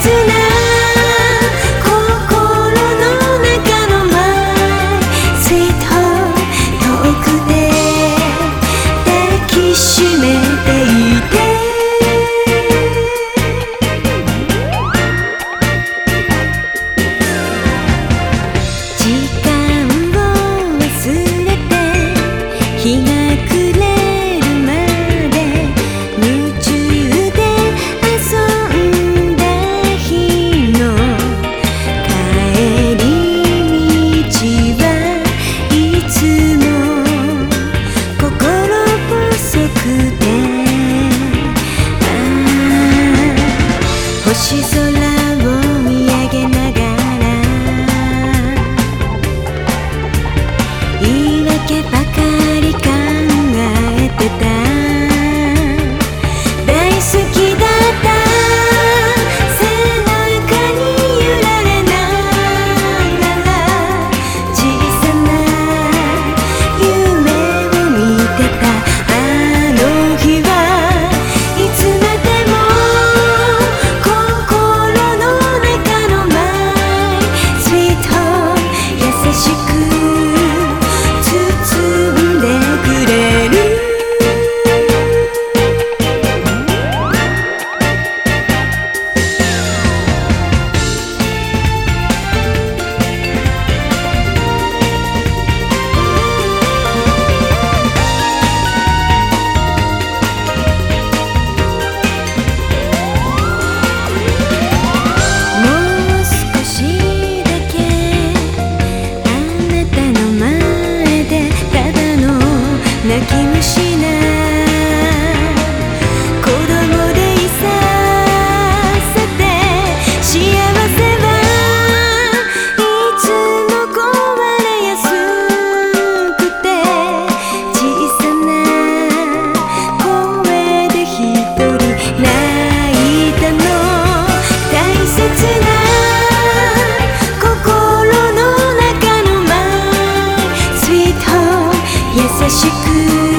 つな星空しく優しく